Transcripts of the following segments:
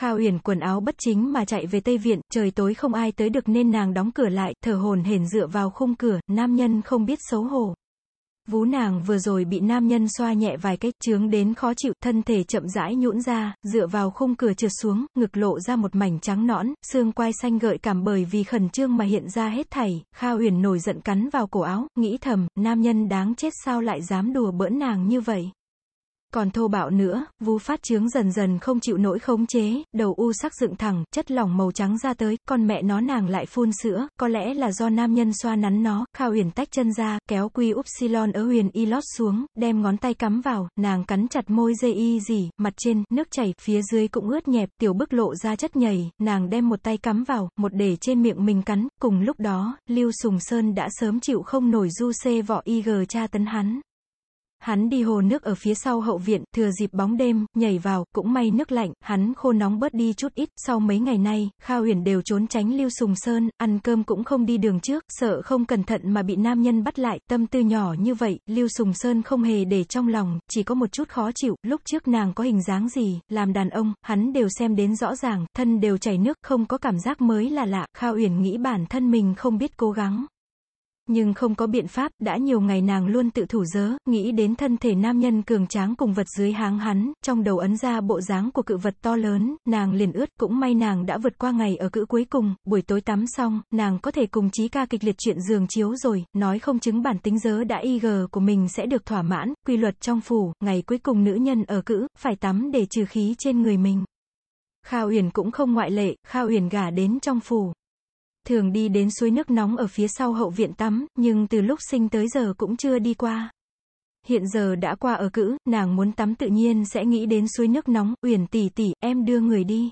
Kha Uyển quần áo bất chính mà chạy về Tây Viện, trời tối không ai tới được nên nàng đóng cửa lại, thở hồn hển dựa vào khung cửa, nam nhân không biết xấu hổ. Vú nàng vừa rồi bị nam nhân xoa nhẹ vài cách, chướng đến khó chịu, thân thể chậm rãi nhũn ra, dựa vào khung cửa trượt xuống, ngực lộ ra một mảnh trắng nõn, xương quai xanh gợi cảm bởi vì khẩn trương mà hiện ra hết thảy, Kha Uyển nổi giận cắn vào cổ áo, nghĩ thầm, nam nhân đáng chết sao lại dám đùa bỡn nàng như vậy. Còn thô bạo nữa, vú phát trướng dần dần không chịu nổi khống chế, đầu u sắc dựng thẳng, chất lỏng màu trắng ra tới, con mẹ nó nàng lại phun sữa, có lẽ là do nam nhân xoa nắn nó, Kha Huyền tách chân ra, kéo quy upsilon ở huyền y lót xuống, đem ngón tay cắm vào, nàng cắn chặt môi dây y gì, mặt trên, nước chảy, phía dưới cũng ướt nhẹp, tiểu bức lộ ra chất nhầy, nàng đem một tay cắm vào, một để trên miệng mình cắn, cùng lúc đó, Lưu Sùng Sơn đã sớm chịu không nổi du xê vỏ y gờ tra tấn hắn. Hắn đi hồ nước ở phía sau hậu viện, thừa dịp bóng đêm, nhảy vào, cũng may nước lạnh, hắn khô nóng bớt đi chút ít, sau mấy ngày nay, Kha Huyền đều trốn tránh Lưu Sùng Sơn, ăn cơm cũng không đi đường trước, sợ không cẩn thận mà bị nam nhân bắt lại, tâm tư nhỏ như vậy, Lưu Sùng Sơn không hề để trong lòng, chỉ có một chút khó chịu, lúc trước nàng có hình dáng gì, làm đàn ông, hắn đều xem đến rõ ràng, thân đều chảy nước, không có cảm giác mới là lạ, Kha Uyển nghĩ bản thân mình không biết cố gắng. Nhưng không có biện pháp, đã nhiều ngày nàng luôn tự thủ dớ, nghĩ đến thân thể nam nhân cường tráng cùng vật dưới háng hắn, trong đầu ấn ra bộ dáng của cự vật to lớn, nàng liền ướt, cũng may nàng đã vượt qua ngày ở cữ cuối cùng, buổi tối tắm xong, nàng có thể cùng chí ca kịch liệt chuyện giường chiếu rồi, nói không chứng bản tính dớ đã y gờ của mình sẽ được thỏa mãn, quy luật trong phủ, ngày cuối cùng nữ nhân ở cữ, phải tắm để trừ khí trên người mình. Kha Uyển cũng không ngoại lệ, Kha Uyển gả đến trong phủ thường đi đến suối nước nóng ở phía sau hậu viện tắm, nhưng từ lúc sinh tới giờ cũng chưa đi qua. Hiện giờ đã qua ở cữ, nàng muốn tắm tự nhiên sẽ nghĩ đến suối nước nóng, Uyển tỷ tỷ, em đưa người đi.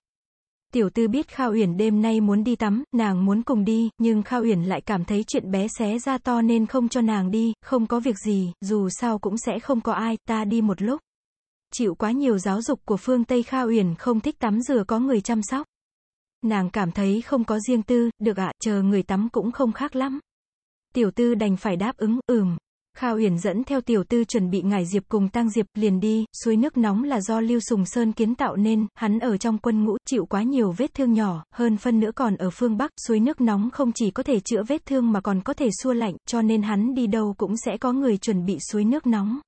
Tiểu tư biết Kha Uyển đêm nay muốn đi tắm, nàng muốn cùng đi, nhưng Kha Uyển lại cảm thấy chuyện bé xé ra to nên không cho nàng đi, không có việc gì, dù sao cũng sẽ không có ai, ta đi một lúc. Chịu quá nhiều giáo dục của phương Tây Kha Uyển không thích tắm rửa có người chăm sóc. Nàng cảm thấy không có riêng tư, được ạ, chờ người tắm cũng không khác lắm. Tiểu tư đành phải đáp ứng, ừm. Kha Uyển dẫn theo tiểu tư chuẩn bị ngải diệp cùng tăng diệp, liền đi, suối nước nóng là do Lưu Sùng Sơn kiến tạo nên, hắn ở trong quân ngũ, chịu quá nhiều vết thương nhỏ, hơn phân nữa còn ở phương Bắc, suối nước nóng không chỉ có thể chữa vết thương mà còn có thể xua lạnh, cho nên hắn đi đâu cũng sẽ có người chuẩn bị suối nước nóng.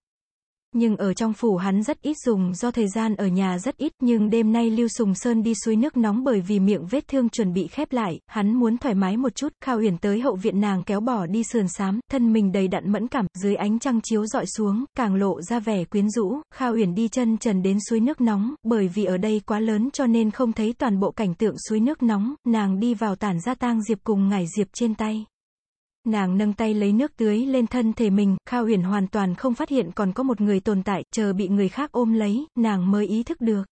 Nhưng ở trong phủ hắn rất ít dùng do thời gian ở nhà rất ít nhưng đêm nay Lưu Sùng Sơn đi suối nước nóng bởi vì miệng vết thương chuẩn bị khép lại, hắn muốn thoải mái một chút, Khao Uyển tới hậu viện nàng kéo bỏ đi sườn xám, thân mình đầy đặn mẫn cảm, dưới ánh trăng chiếu dọi xuống, càng lộ ra vẻ quyến rũ, Khao Uyển đi chân trần đến suối nước nóng, bởi vì ở đây quá lớn cho nên không thấy toàn bộ cảnh tượng suối nước nóng, nàng đi vào tản ra tang diệp cùng ngải diệp trên tay. Nàng nâng tay lấy nước tưới lên thân thể mình, Khao Huyền hoàn toàn không phát hiện còn có một người tồn tại, chờ bị người khác ôm lấy, nàng mới ý thức được.